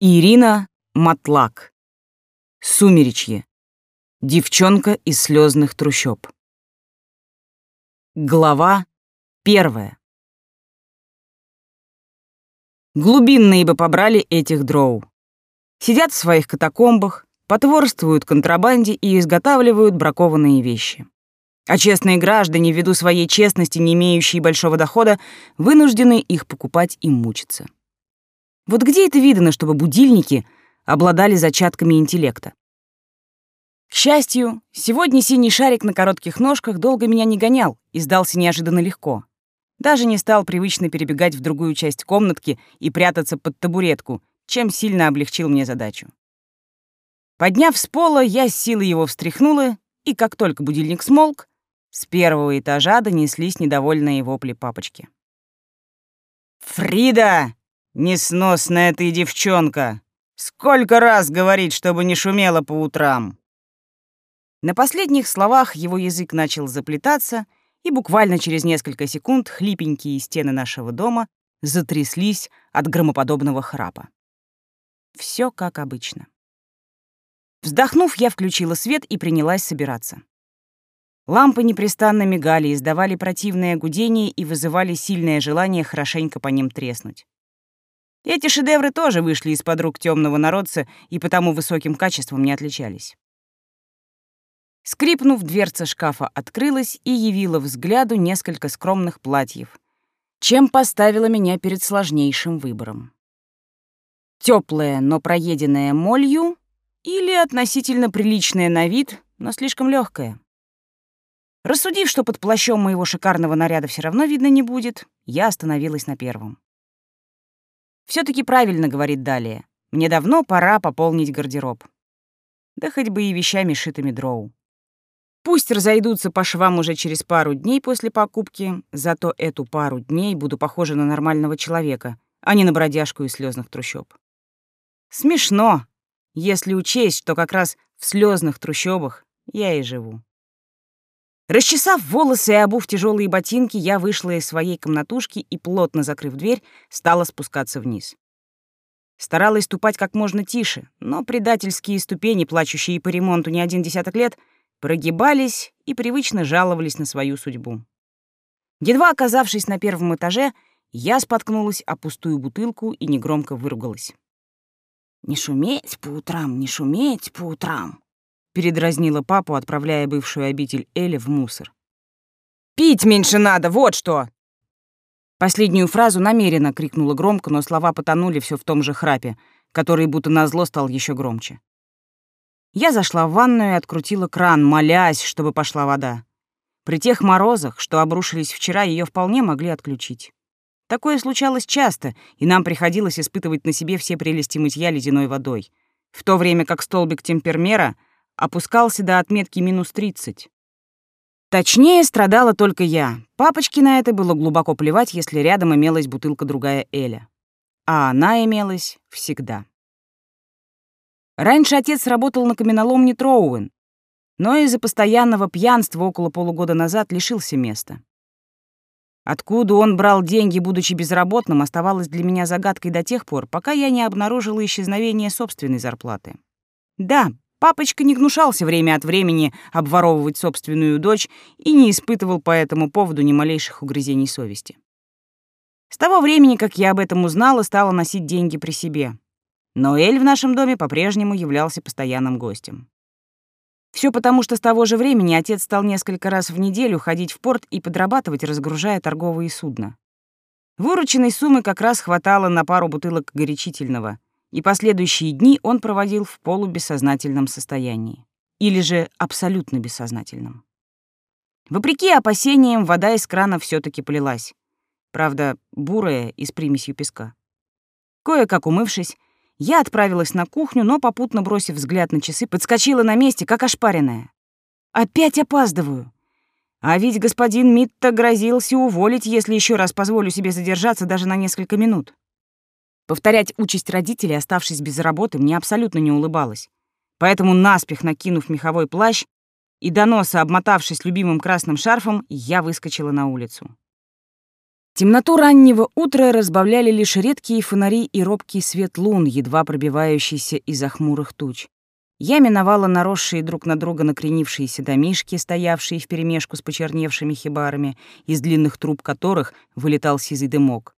Ирина Матлак. Сумеречье. Девчонка из слезных трущоб. Глава первая. Глубинные бы побрали этих дроу. Сидят в своих катакомбах, потворствуют контрабанде и изготавливают бракованные вещи. А честные граждане, ввиду своей честности, не имеющие большого дохода, вынуждены их покупать и мучиться. Вот где это видано, чтобы будильники обладали зачатками интеллекта? К счастью, сегодня синий шарик на коротких ножках долго меня не гонял и сдался неожиданно легко. Даже не стал привычно перебегать в другую часть комнатки и прятаться под табуретку, чем сильно облегчил мне задачу. Подняв с пола, я с силой его встряхнула, и как только будильник смолк, с первого этажа донеслись недовольные вопли папочки. «Фрида!» Несносная ты девчонка! Сколько раз говорить, чтобы не шумела по утрам!» На последних словах его язык начал заплетаться, и буквально через несколько секунд хлипенькие стены нашего дома затряслись от громоподобного храпа. Все как обычно. Вздохнув, я включила свет и принялась собираться. Лампы непрестанно мигали, издавали противное гудение и вызывали сильное желание хорошенько по ним треснуть. Эти шедевры тоже вышли из-под рук темного народца и потому высоким качеством не отличались. Скрипнув, дверца шкафа открылась и явила взгляду несколько скромных платьев, чем поставила меня перед сложнейшим выбором. Теплое, но проеденное молью или относительно приличное на вид, но слишком легкое. Рассудив, что под плащом моего шикарного наряда все равно видно не будет, я остановилась на первом все таки правильно говорит далее. Мне давно пора пополнить гардероб. Да хоть бы и вещами, шитыми дроу. Пусть разойдутся по швам уже через пару дней после покупки, зато эту пару дней буду похожа на нормального человека, а не на бродяжку из слезных трущоб. Смешно, если учесть, что как раз в слезных трущобах я и живу. Расчесав волосы и обув тяжелые ботинки, я вышла из своей комнатушки и, плотно закрыв дверь, стала спускаться вниз. Старалась ступать как можно тише, но предательские ступени, плачущие по ремонту не один десяток лет, прогибались и привычно жаловались на свою судьбу. Едва оказавшись на первом этаже, я споткнулась о пустую бутылку и негромко выругалась. «Не шуметь по утрам, не шуметь по утрам!» Передразнила папу, отправляя бывшую обитель Эли в мусор. «Пить меньше надо, вот что!» Последнюю фразу намеренно крикнула громко, но слова потонули все в том же храпе, который будто назло стал еще громче. Я зашла в ванную и открутила кран, молясь, чтобы пошла вода. При тех морозах, что обрушились вчера, ее вполне могли отключить. Такое случалось часто, и нам приходилось испытывать на себе все прелести мытья ледяной водой, в то время как столбик темпермера — опускался до отметки минус 30. Точнее, страдала только я. Папочке на это было глубоко плевать, если рядом имелась бутылка другая Эля. А она имелась всегда. Раньше отец работал на каменоломне Троуэн, но из-за постоянного пьянства около полугода назад лишился места. Откуда он брал деньги, будучи безработным, оставалось для меня загадкой до тех пор, пока я не обнаружила исчезновение собственной зарплаты. Да, Папочка не гнушался время от времени обворовывать собственную дочь и не испытывал по этому поводу ни малейших угрызений совести. С того времени, как я об этом узнала, стала носить деньги при себе. Но Эль в нашем доме по-прежнему являлся постоянным гостем. Все потому, что с того же времени отец стал несколько раз в неделю ходить в порт и подрабатывать, разгружая торговые судна. Вырученной суммы как раз хватало на пару бутылок горячительного — и последующие дни он проводил в полубессознательном состоянии. Или же абсолютно бессознательном. Вопреки опасениям, вода из крана все таки полилась. Правда, бурая и с примесью песка. Кое-как умывшись, я отправилась на кухню, но, попутно бросив взгляд на часы, подскочила на месте, как ошпаренная. «Опять опаздываю!» А ведь господин Митта грозился уволить, если еще раз позволю себе задержаться даже на несколько минут. Повторять участь родителей, оставшись без работы, мне абсолютно не улыбалось. Поэтому, наспех накинув меховой плащ и до носа обмотавшись любимым красным шарфом, я выскочила на улицу. Темноту раннего утра разбавляли лишь редкие фонари и робкий свет лун, едва пробивающийся из-за хмурых туч. Я миновала наросшие друг на друга накренившиеся домишки, стоявшие вперемешку с почерневшими хибарами, из длинных труб которых вылетал сизый дымок.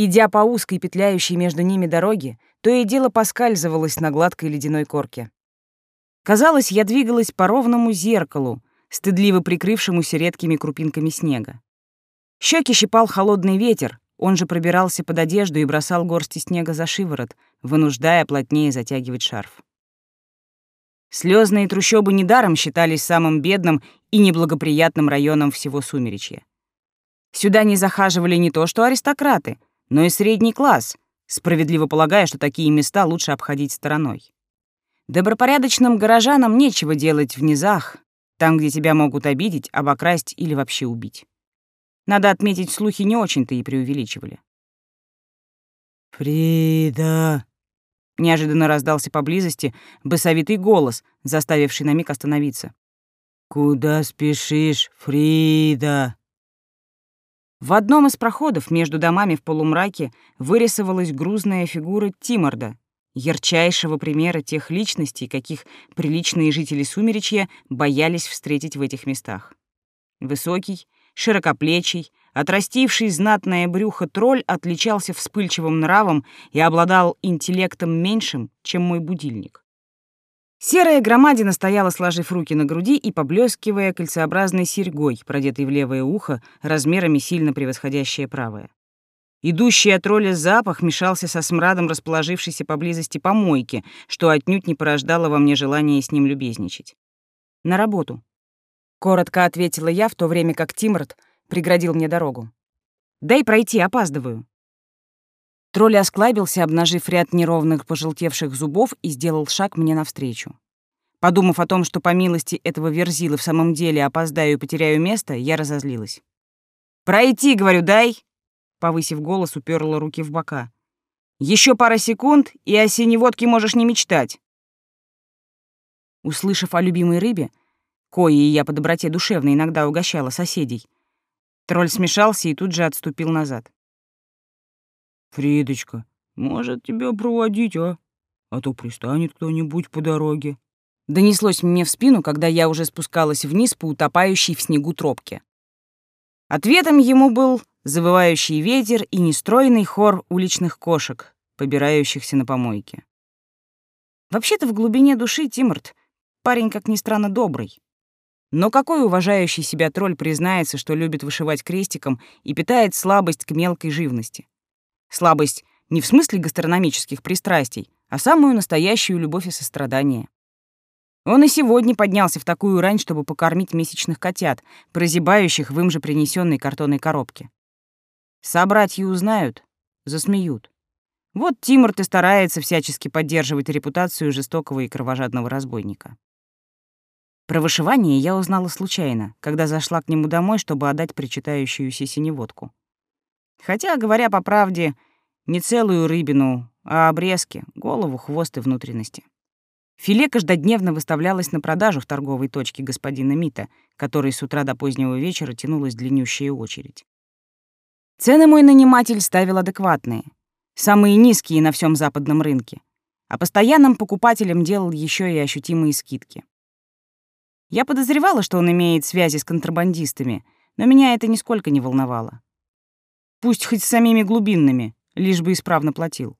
Идя по узкой, петляющей между ними дороге, то и дело поскальзывалась на гладкой ледяной корке. Казалось, я двигалась по ровному зеркалу, стыдливо прикрывшемуся редкими крупинками снега. Щеки щипал холодный ветер, он же пробирался под одежду и бросал горсти снега за шиворот, вынуждая плотнее затягивать шарф. Слезные трущобы недаром считались самым бедным и неблагоприятным районом всего Сумеречья. Сюда не захаживали не то что аристократы, но и средний класс, справедливо полагая, что такие места лучше обходить стороной. Добропорядочным горожанам нечего делать в низах, там, где тебя могут обидеть, обокрасть или вообще убить. Надо отметить, слухи не очень-то и преувеличивали. «Фрида!» Неожиданно раздался поблизости басовитый голос, заставивший на миг остановиться. «Куда спешишь, Фрида?» В одном из проходов между домами в полумраке вырисовалась грузная фигура Тиморда, ярчайшего примера тех личностей, каких приличные жители Сумеречья боялись встретить в этих местах. Высокий, широкоплечий, отрастивший знатное брюхо тролль отличался вспыльчивым нравом и обладал интеллектом меньшим, чем мой будильник. Серая громадина стояла, сложив руки на груди и поблескивая кольцеобразной серьгой, продетой в левое ухо, размерами сильно превосходящее правое. Идущий от тролля запах мешался со смрадом расположившейся поблизости помойки, что отнюдь не порождало во мне желания с ним любезничать. На работу. Коротко ответила я, в то время как Тимрот преградил мне дорогу. «Дай пройти, опаздываю». Тролль осклабился, обнажив ряд неровных пожелтевших зубов и сделал шаг мне навстречу. Подумав о том, что по милости этого верзила в самом деле опоздаю и потеряю место, я разозлилась. «Пройти, говорю, дай!» Повысив голос, уперла руки в бока. Еще пара секунд, и о синеводке можешь не мечтать!» Услышав о любимой рыбе, коей я по доброте душевной иногда угощала соседей. Тролль смешался и тут же отступил назад. «Фридочка, может, тебя проводить, а? А то пристанет кто-нибудь по дороге». Донеслось мне в спину, когда я уже спускалась вниз по утопающей в снегу тропке. Ответом ему был завывающий ветер и нестройный хор уличных кошек, побирающихся на помойке. Вообще-то в глубине души Тимурт парень, как ни странно, добрый. Но какой уважающий себя тролль признается, что любит вышивать крестиком и питает слабость к мелкой живности? Слабость не в смысле гастрономических пристрастий, а самую настоящую любовь и сострадание. Он и сегодня поднялся в такую рань, чтобы покормить месячных котят, прозябающих в им же принесенной картонной коробке. Собратья узнают, засмеют. Вот Тимур-то старается всячески поддерживать репутацию жестокого и кровожадного разбойника. Про вышивание я узнала случайно, когда зашла к нему домой, чтобы отдать причитающуюся синеводку. Хотя, говоря по правде, не целую рыбину, а обрезки, голову, хвост и внутренности. Филе каждодневно выставлялось на продажу в торговой точке господина Мита, который с утра до позднего вечера тянулась длиннющая очередь. Цены мой наниматель ставил адекватные, самые низкие на всем западном рынке, а постоянным покупателям делал еще и ощутимые скидки. Я подозревала, что он имеет связи с контрабандистами, но меня это нисколько не волновало. Пусть хоть самими глубинными, лишь бы исправно платил.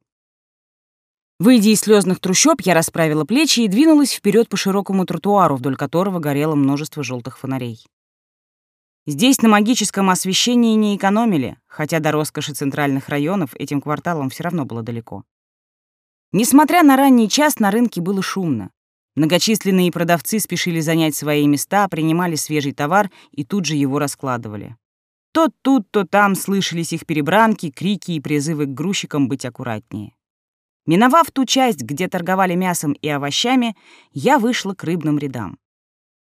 Выйдя из слезных трущоб, я расправила плечи и двинулась вперед по широкому тротуару, вдоль которого горело множество желтых фонарей. Здесь на магическом освещении не экономили, хотя до роскоши центральных районов этим кварталом все равно было далеко. Несмотря на ранний час, на рынке было шумно. Многочисленные продавцы спешили занять свои места, принимали свежий товар и тут же его раскладывали. То тут, то там слышались их перебранки, крики и призывы к грузчикам быть аккуратнее. Миновав ту часть, где торговали мясом и овощами, я вышла к рыбным рядам.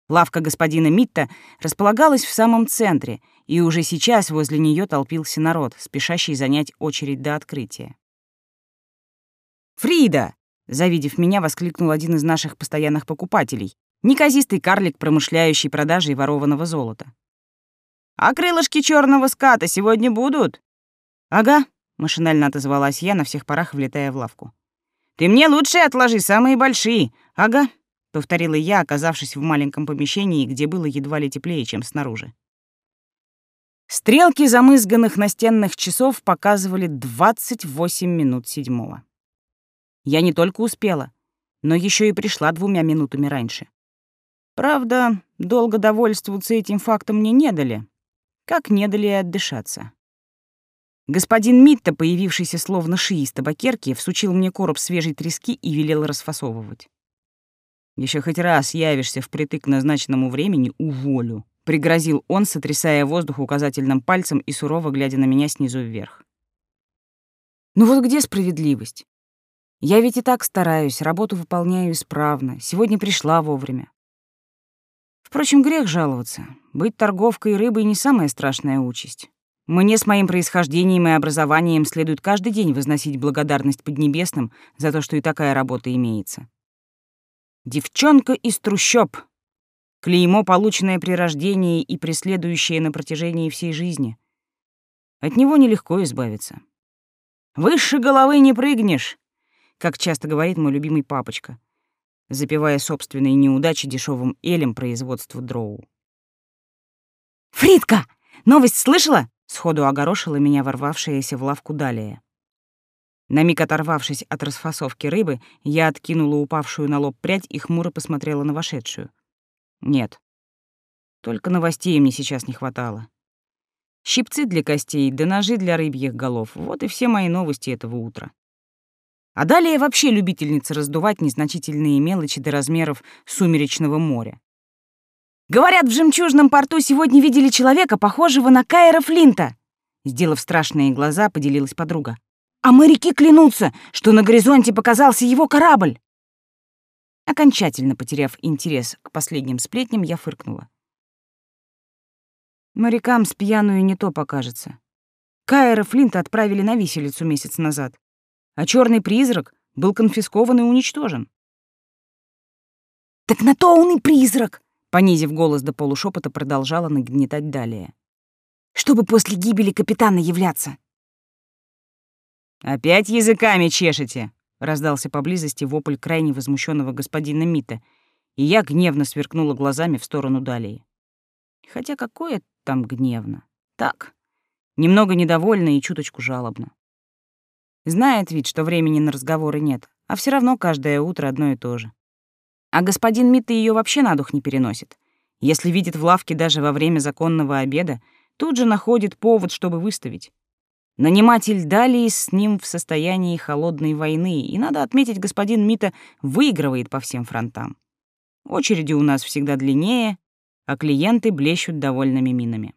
Лавка господина Митта располагалась в самом центре, и уже сейчас возле нее толпился народ, спешащий занять очередь до открытия. «Фрида!» Завидев меня, воскликнул один из наших постоянных покупателей, неказистый карлик, промышляющий продажей ворованного золота. А крылышки черного ската сегодня будут?» «Ага», — машинально отозвалась я, на всех парах влетая в лавку. «Ты мне лучше отложи, самые большие. Ага», — повторила я, оказавшись в маленьком помещении, где было едва ли теплее, чем снаружи. Стрелки замызганных настенных часов показывали 28 минут седьмого. Я не только успела, но еще и пришла двумя минутами раньше. Правда, долго довольствоваться этим фактом мне не дали, как не дали отдышаться. Господин Митта, появившийся словно ши из табакерки, всучил мне короб свежей трески и велел расфасовывать. Еще хоть раз явишься впритык к назначенному времени — уволю», — пригрозил он, сотрясая воздух указательным пальцем и сурово глядя на меня снизу вверх. «Ну вот где справедливость? Я ведь и так стараюсь, работу выполняю исправно, сегодня пришла вовремя. Впрочем, грех жаловаться. Быть торговкой рыбой не самая страшная участь. Мне с моим происхождением и образованием следует каждый день возносить благодарность Поднебесным за то, что и такая работа имеется. Девчонка из трущоб. Клеймо, полученное при рождении и преследующее на протяжении всей жизни. От него нелегко избавиться. «Выше головы не прыгнешь», как часто говорит мой любимый папочка, запивая собственные неудачи дешевым элем производства дроу. «Фридка, новость слышала?» — сходу огорошила меня ворвавшаяся в лавку далее. На миг оторвавшись от расфасовки рыбы, я откинула упавшую на лоб прядь и хмуро посмотрела на вошедшую. Нет. Только новостей мне сейчас не хватало. Щипцы для костей, да ножи для рыбьих голов — вот и все мои новости этого утра. А далее вообще любительница раздувать незначительные мелочи до размеров сумеречного моря. «Говорят, в жемчужном порту сегодня видели человека, похожего на Кайра Флинта!» Сделав страшные глаза, поделилась подруга. А моряки клянутся, что на горизонте показался его корабль. Окончательно потеряв интерес к последним сплетням, я фыркнула. Морякам с пьяную не то покажется. Кайра Флинта отправили на виселицу месяц назад, а черный призрак был конфискован и уничтожен. «Так на то он и призрак!» Понизив голос до полушепота, продолжала нагнетать далее. «Чтобы после гибели капитана являться. «Опять языками чешете!» — раздался поблизости вопль крайне возмущенного господина Мита, и я гневно сверкнула глазами в сторону Далии. Хотя какое там гневно? Так, немного недовольно и чуточку жалобно. Знает ведь, что времени на разговоры нет, а все равно каждое утро одно и то же. А господин Митта ее вообще на дух не переносит. Если видит в лавке даже во время законного обеда, тут же находит повод, чтобы выставить. Наниматель Далии с ним в состоянии холодной войны, и, надо отметить, господин Мита выигрывает по всем фронтам. Очереди у нас всегда длиннее, а клиенты блещут довольными минами.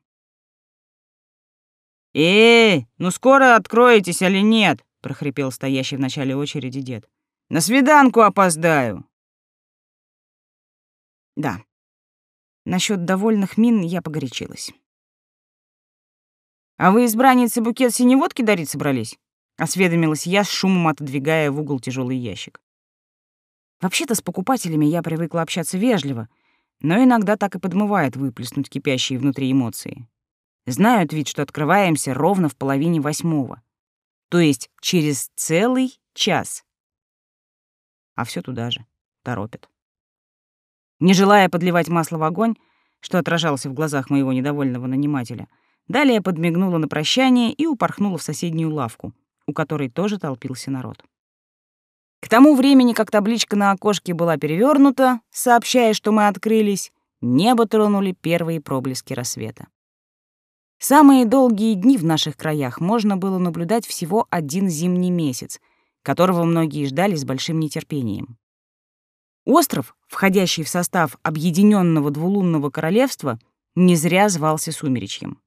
«Эй, ну скоро откроетесь или нет?» — прохрипел стоящий в начале очереди дед. «На свиданку опоздаю!» Да, насчет довольных мин я погорячилась. «А вы, избранницы, букет синей водки дарить собрались?» — осведомилась я, с шумом отодвигая в угол тяжелый ящик. Вообще-то с покупателями я привыкла общаться вежливо, но иногда так и подмывает выплеснуть кипящие внутри эмоции. Знают ведь, что открываемся ровно в половине восьмого, то есть через целый час. А все туда же, торопят. Не желая подливать масло в огонь, что отражался в глазах моего недовольного нанимателя — Далее подмигнула на прощание и упорхнула в соседнюю лавку, у которой тоже толпился народ. К тому времени, как табличка на окошке была перевернута, сообщая, что мы открылись, небо тронули первые проблески рассвета. Самые долгие дни в наших краях можно было наблюдать всего один зимний месяц, которого многие ждали с большим нетерпением. Остров, входящий в состав Объединенного двулунного королевства, не зря звался Сумеречьем.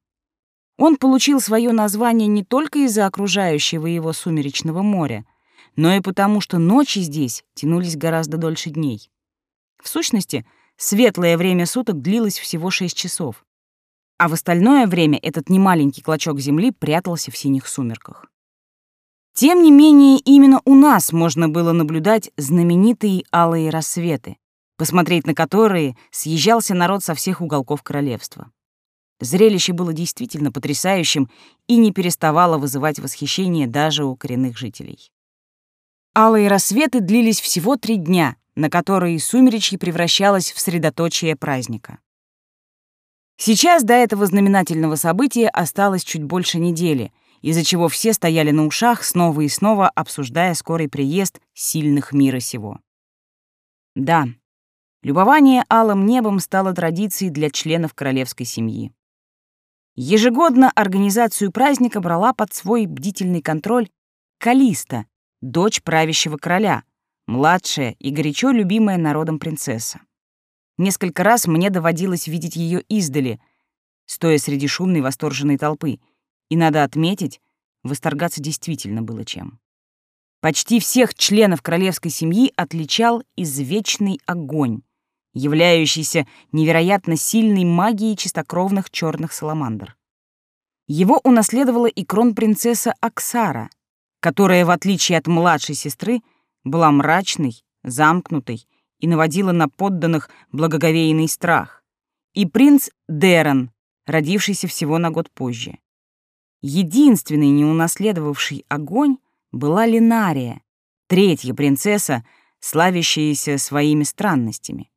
Он получил свое название не только из-за окружающего его сумеречного моря, но и потому, что ночи здесь тянулись гораздо дольше дней. В сущности, светлое время суток длилось всего шесть часов, а в остальное время этот немаленький клочок земли прятался в синих сумерках. Тем не менее, именно у нас можно было наблюдать знаменитые алые рассветы, посмотреть на которые съезжался народ со всех уголков королевства. Зрелище было действительно потрясающим и не переставало вызывать восхищение даже у коренных жителей. Алые рассветы длились всего три дня, на которые сумеречье превращалось в средоточие праздника. Сейчас до этого знаменательного события осталось чуть больше недели, из-за чего все стояли на ушах, снова и снова обсуждая скорый приезд сильных мира сего. Да, любование алым небом стало традицией для членов королевской семьи. Ежегодно организацию праздника брала под свой бдительный контроль Калиста, дочь правящего короля, младшая и горячо любимая народом принцесса. Несколько раз мне доводилось видеть ее издали, стоя среди шумной восторженной толпы, и, надо отметить, восторгаться действительно было чем. Почти всех членов королевской семьи отличал извечный огонь, являющийся невероятно сильной магией чистокровных черных саламандр. Его унаследовала и кронпринцесса Аксара, которая, в отличие от младшей сестры, была мрачной, замкнутой и наводила на подданных благоговейный страх, и принц Дерон, родившийся всего на год позже. Единственной не унаследовавшей огонь была Линария, третья принцесса, славящаяся своими странностями.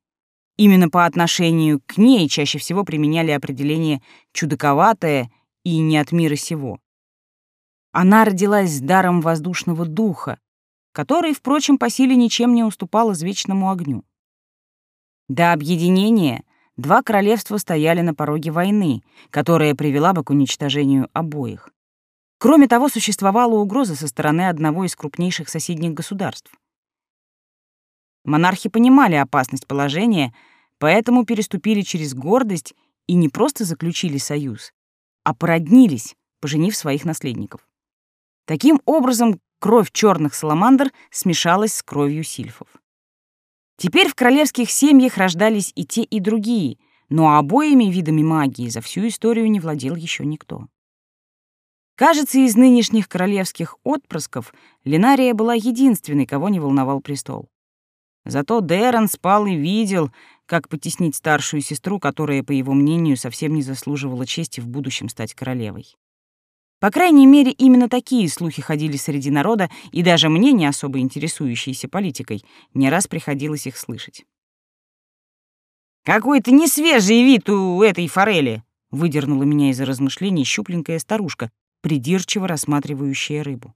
Именно по отношению к ней чаще всего применяли определение «чудаковатое» и «не от мира сего». Она родилась с даром воздушного духа, который, впрочем, по силе ничем не уступал извечному огню. До объединения два королевства стояли на пороге войны, которая привела бы к уничтожению обоих. Кроме того, существовала угроза со стороны одного из крупнейших соседних государств. Монархи понимали опасность положения, поэтому переступили через гордость и не просто заключили союз, а породнились, поженив своих наследников. Таким образом, кровь черных саламандр смешалась с кровью сильфов. Теперь в королевских семьях рождались и те, и другие, но обоими видами магии за всю историю не владел еще никто. Кажется, из нынешних королевских отпрысков Линария была единственной, кого не волновал престол. Зато Дэрон спал и видел, как потеснить старшую сестру, которая, по его мнению, совсем не заслуживала чести в будущем стать королевой. По крайней мере, именно такие слухи ходили среди народа, и даже мне, не особо интересующейся политикой, не раз приходилось их слышать. «Какой-то несвежий вид у этой форели!» — выдернула меня из размышлений щупленькая старушка, придирчиво рассматривающая рыбу.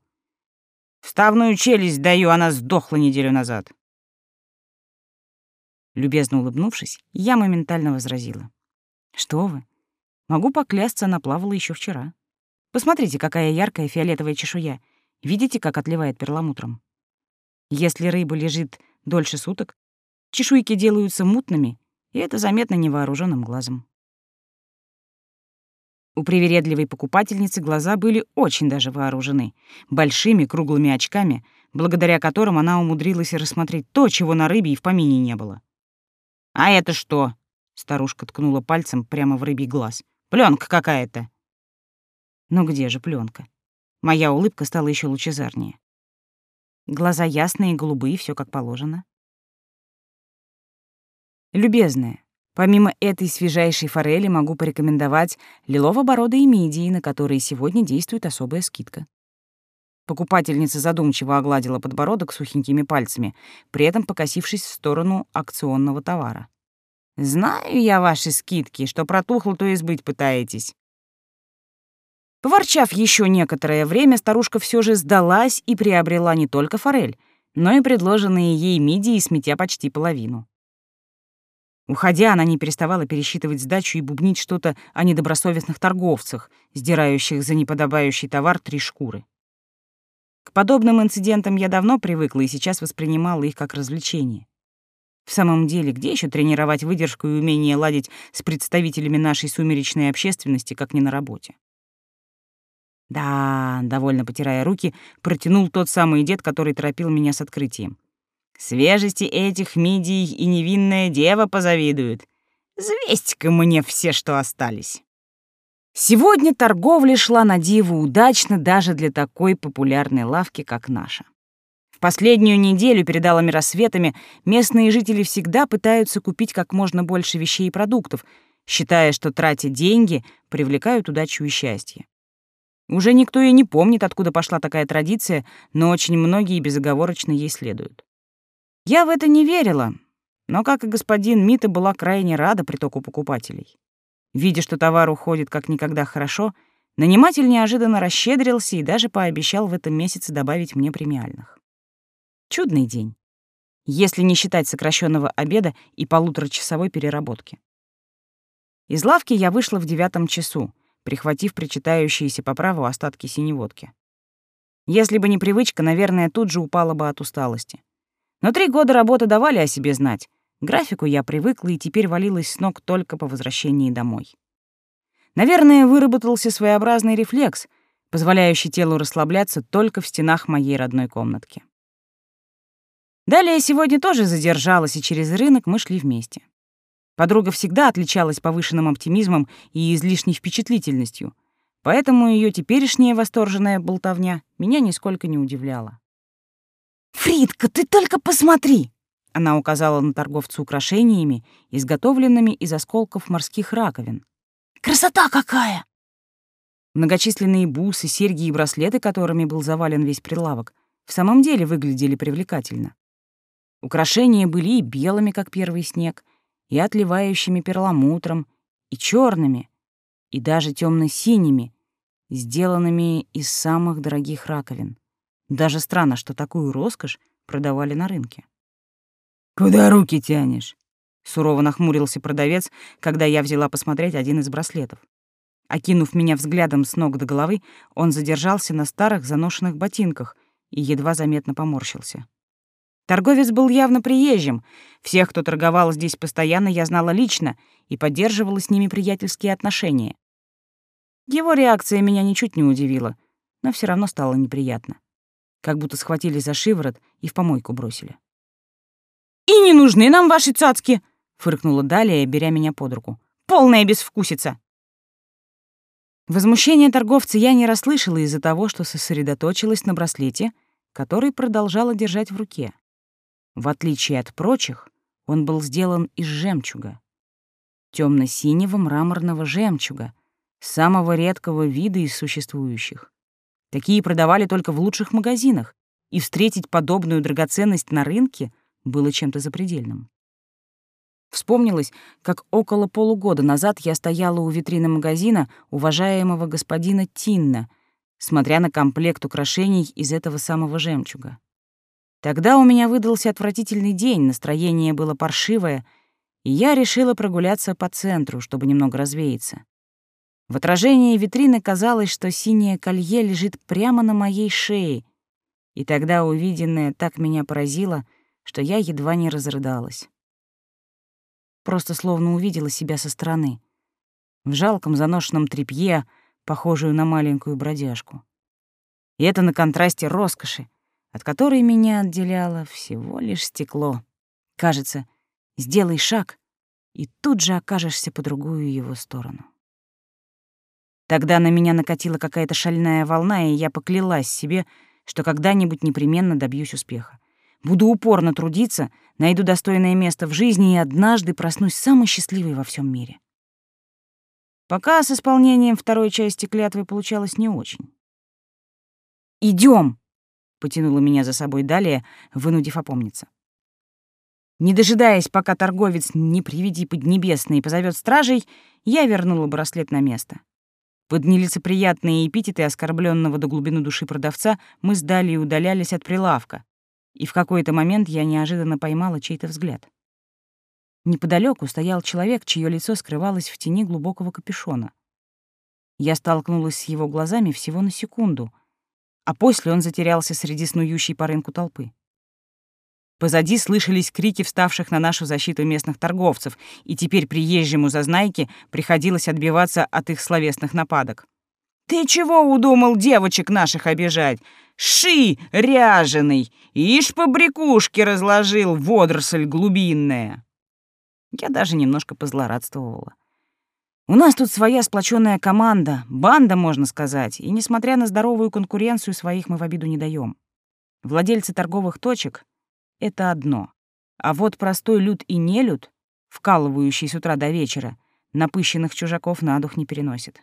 «Вставную челюсть даю, она сдохла неделю назад». Любезно улыбнувшись, я моментально возразила. «Что вы? Могу поклясться, она плавала еще вчера». Посмотрите, какая яркая фиолетовая чешуя. Видите, как отливает перламутром? Если рыба лежит дольше суток, чешуйки делаются мутными, и это заметно невооруженным глазом. У привередливой покупательницы глаза были очень даже вооружены, большими круглыми очками, благодаря которым она умудрилась рассмотреть то, чего на рыбе и в помине не было. «А это что?» — старушка ткнула пальцем прямо в рыбий глаз. Пленка какая-то». Но где же пленка? Моя улыбка стала еще лучезарнее. Глаза ясные, голубые, все как положено. Любезная, помимо этой свежайшей форели могу порекомендовать лилово-бородые мидии, на которые сегодня действует особая скидка. Покупательница задумчиво огладила подбородок сухенькими пальцами, при этом покосившись в сторону акционного товара. «Знаю я ваши скидки, что протухло, то и сбыть пытаетесь. Поворчав еще некоторое время, старушка все же сдалась и приобрела не только форель, но и предложенные ей мидии, сметя почти половину. Уходя, она не переставала пересчитывать сдачу и бубнить что-то о недобросовестных торговцах, сдирающих за неподобающий товар три шкуры. К подобным инцидентам я давно привыкла и сейчас воспринимала их как развлечение. В самом деле, где еще тренировать выдержку и умение ладить с представителями нашей сумеречной общественности, как не на работе? Да, довольно потирая руки, протянул тот самый дед, который торопил меня с открытием. Свежести этих мидий и невинная дева позавидуют. Звесть-ка мне все, что остались. Сегодня торговля шла на диву удачно даже для такой популярной лавки, как наша. В последнюю неделю перед алыми рассветами местные жители всегда пытаются купить как можно больше вещей и продуктов, считая, что, тратя деньги, привлекают удачу и счастье. Уже никто и не помнит, откуда пошла такая традиция, но очень многие безоговорочно ей следуют. Я в это не верила, но, как и господин Мита, была крайне рада притоку покупателей. Видя, что товар уходит как никогда хорошо, наниматель неожиданно расщедрился и даже пообещал в этом месяце добавить мне премиальных. Чудный день, если не считать сокращенного обеда и полуторачасовой переработки. Из лавки я вышла в девятом часу, прихватив причитающиеся по праву остатки синеводки. Если бы не привычка, наверное, тут же упала бы от усталости. Но три года работы давали о себе знать. Графику я привыкла и теперь валилась с ног только по возвращении домой. Наверное, выработался своеобразный рефлекс, позволяющий телу расслабляться только в стенах моей родной комнатки. Далее сегодня тоже задержалась, и через рынок мы шли вместе. Подруга всегда отличалась повышенным оптимизмом и излишней впечатлительностью, поэтому ее теперешняя восторженная болтовня меня нисколько не удивляла. «Фридка, ты только посмотри!» Она указала на торговца украшениями, изготовленными из осколков морских раковин. «Красота какая!» Многочисленные бусы, серьги и браслеты, которыми был завален весь прилавок, в самом деле выглядели привлекательно. Украшения были и белыми, как первый снег, и отливающими перламутром, и черными, и даже темно-синими, сделанными из самых дорогих раковин. Даже странно, что такую роскошь продавали на рынке. «Куда руки тянешь?» — сурово нахмурился продавец, когда я взяла посмотреть один из браслетов. Окинув меня взглядом с ног до головы, он задержался на старых заношенных ботинках и едва заметно поморщился. Торговец был явно приезжим. Всех, кто торговал здесь постоянно, я знала лично и поддерживала с ними приятельские отношения. Его реакция меня ничуть не удивила, но все равно стало неприятно. Как будто схватили за шиворот и в помойку бросили. «И не нужны нам ваши цацки!» — фыркнула Далия, беря меня под руку. «Полная безвкусица!» Возмущение торговца я не расслышала из-за того, что сосредоточилась на браслете, который продолжала держать в руке. В отличие от прочих, он был сделан из жемчуга. темно синего мраморного жемчуга, самого редкого вида из существующих. Такие продавали только в лучших магазинах, и встретить подобную драгоценность на рынке было чем-то запредельным. Вспомнилось, как около полугода назад я стояла у витрины магазина уважаемого господина Тинна, смотря на комплект украшений из этого самого жемчуга. Тогда у меня выдался отвратительный день, настроение было паршивое, и я решила прогуляться по центру, чтобы немного развеяться. В отражении витрины казалось, что синее колье лежит прямо на моей шее, и тогда увиденное так меня поразило, что я едва не разрыдалась. Просто словно увидела себя со стороны, в жалком заношенном тряпье, похожую на маленькую бродяжку. И это на контрасте роскоши, от которой меня отделяло всего лишь стекло. Кажется, сделай шаг, и тут же окажешься по другую его сторону. Тогда на меня накатила какая-то шальная волна, и я поклялась себе, что когда-нибудь непременно добьюсь успеха. Буду упорно трудиться, найду достойное место в жизни и однажды проснусь самой счастливой во всем мире. Пока с исполнением второй части клятвы получалось не очень. Идем, потянула меня за собой далее, вынудив опомниться. Не дожидаясь, пока торговец не приведи поднебесный и позовет стражей, я вернула браслет на место. Под нелицеприятные эпитеты оскорбленного до глубины души продавца мы с Далией удалялись от прилавка, и в какой-то момент я неожиданно поймала чей-то взгляд. Неподалеку стоял человек, чье лицо скрывалось в тени глубокого капюшона. Я столкнулась с его глазами всего на секунду — а после он затерялся среди снующей по рынку толпы. Позади слышались крики вставших на нашу защиту местных торговцев, и теперь приезжему зазнайке приходилось отбиваться от их словесных нападок. «Ты чего удумал девочек наших обижать? Ши, ряженый! Ишь по брякушке разложил водоросль глубинная!» Я даже немножко позлорадствовала. У нас тут своя сплоченная команда, банда, можно сказать, и несмотря на здоровую конкуренцию, своих мы в обиду не даем. Владельцы торговых точек — это одно. А вот простой люд и нелюд, вкалывающий с утра до вечера, напыщенных чужаков на дух не переносит.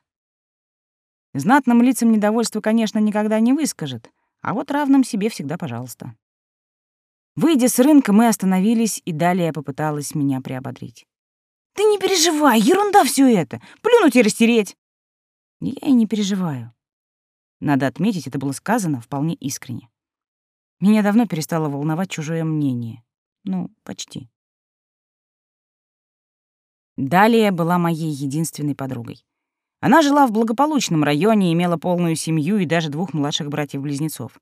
Знатным лицам недовольство, конечно, никогда не выскажет, а вот равным себе всегда пожалуйста. Выйдя с рынка, мы остановились, и далее попыталась меня приободрить. «Ты не переживай, ерунда все это! Плюнуть и растереть!» Я и не переживаю. Надо отметить, это было сказано вполне искренне. Меня давно перестало волновать чужое мнение. Ну, почти. Далее была моей единственной подругой. Она жила в благополучном районе, имела полную семью и даже двух младших братьев-близнецов.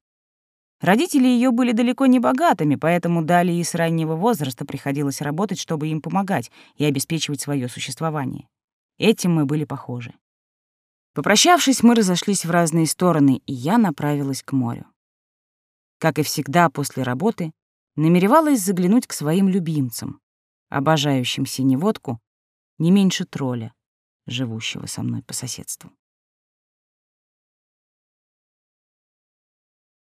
Родители ее были далеко не богатыми, поэтому Далее с раннего возраста приходилось работать, чтобы им помогать и обеспечивать свое существование. Этим мы были похожи. Попрощавшись, мы разошлись в разные стороны, и я направилась к морю. Как и всегда после работы, намеревалась заглянуть к своим любимцам, обожающим синеводку, не меньше тролля, живущего со мной по соседству.